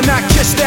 When I kiss